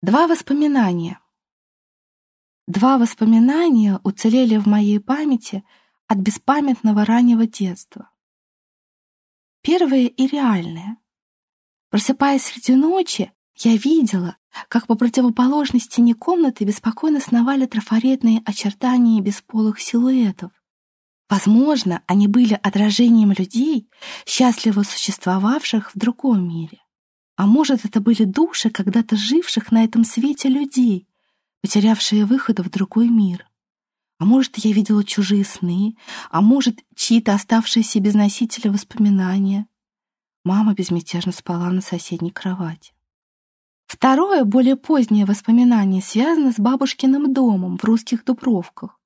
Два воспоминания. Два воспоминания уцелели в моей памяти от беспамятного раннего детства. Первое и реальное. Просыпаясь среди ночи, я видела, как по противоположной стене комнаты беспокойно сновали трафаретные очертания бесполых силуэтов. Возможно, они были отражением людей, счастливо существовавших в другом мире. А может, это были души когда-то живших на этом свете людей, потерявшие выход в другой мир. А может, я видела чужие сны, а может, чьи-то оставшиеся без носителя воспоминания. Мама безмятежно спала на соседней кровати. Второе, более позднее воспоминание связано с бабушкиным домом в русских Дубровках.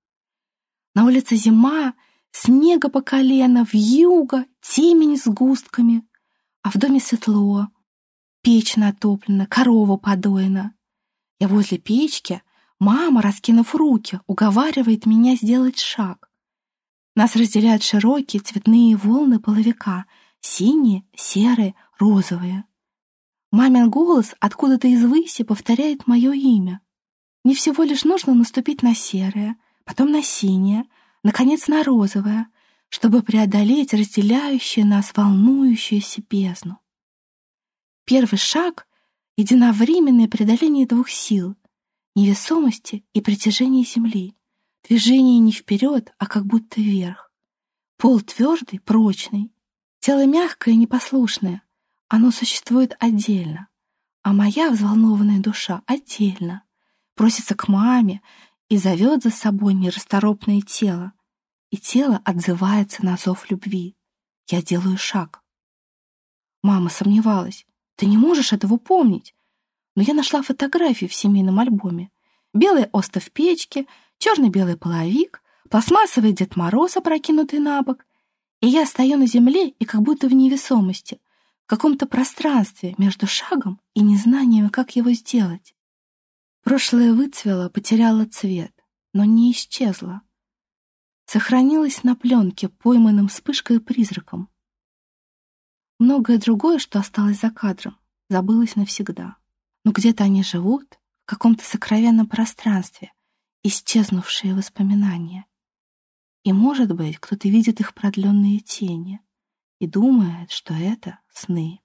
На улице зима, снега по колено, вьюга, темень с густками, а в доме светло, печь натоплена, корова подоена. Я возле печки, мама, раскинув руки, уговаривает меня сделать шаг. Нас разделяют широкие цветные волны половика, синие, серые, розовые. Мамин голос откуда-то из выси повторяет мое имя. Мне всего лишь нужно наступить на серое, потом на синее, наконец на розовое, чтобы преодолеть разделяющую нас волнующуюся бездну. Первый шаг — единовременное преодоление двух сил — невесомости и притяжения Земли. Движение не вперед, а как будто вверх. Пол твердый, прочный. Тело мягкое и непослушное. Оно существует отдельно. А моя взволнованная душа отдельно. Просится к маме и зовет за собой нерасторопное тело. И тело отзывается на зов любви. Я делаю шаг. Мама сомневалась. Ты не можешь этого помнить. Но я нашла фотографии в семейном альбоме. Белый остов печки, черно-белый половик, пластмассовый Дед Мороз, опрокинутый на бок. И я стою на земле и как будто в невесомости — в каком-то пространстве между шагом и незнанием, как его сделать. Прошлое выцвело, потеряло цвет, но не исчезло. Сохранилось на пленке, пойманным вспышкой и призраком. Многое другое, что осталось за кадром, забылось навсегда. Но где-то они живут, в каком-то сокровенном пространстве, исчезнувшие воспоминания. И, может быть, кто-то видит их продленные тени — и думает, что это сны.